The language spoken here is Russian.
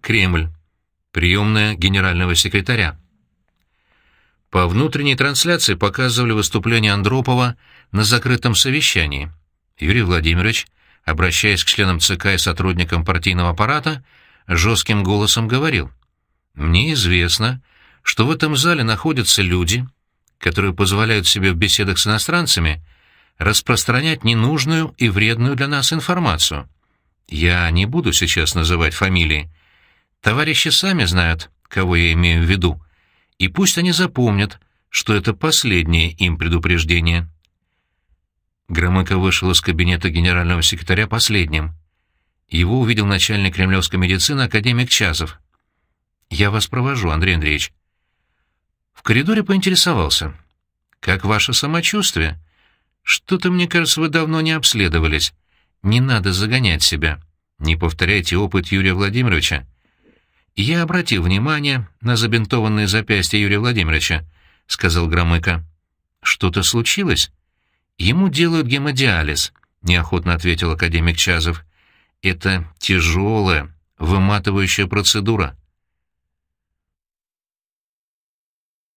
Кремль. Приемная генерального секретаря. По внутренней трансляции показывали выступление Андропова на закрытом совещании. Юрий Владимирович, обращаясь к членам ЦК и сотрудникам партийного аппарата, жестким голосом говорил. «Мне известно, что в этом зале находятся люди, которые позволяют себе в беседах с иностранцами распространять ненужную и вредную для нас информацию. Я не буду сейчас называть фамилии. Товарищи сами знают, кого я имею в виду, и пусть они запомнят, что это последнее им предупреждение. Громыко вышел из кабинета генерального секретаря последним. Его увидел начальник кремлевской медицины академик Чазов. «Я вас провожу, Андрей Андреевич». В коридоре поинтересовался. «Как ваше самочувствие? Что-то, мне кажется, вы давно не обследовались. Не надо загонять себя. Не повторяйте опыт Юрия Владимировича. Я обратил внимание на забинтованные запястья Юрия Владимировича, сказал Громыко. Что-то случилось? Ему делают гемодиализ, неохотно ответил академик Чазов. Это тяжелая, выматывающая процедура.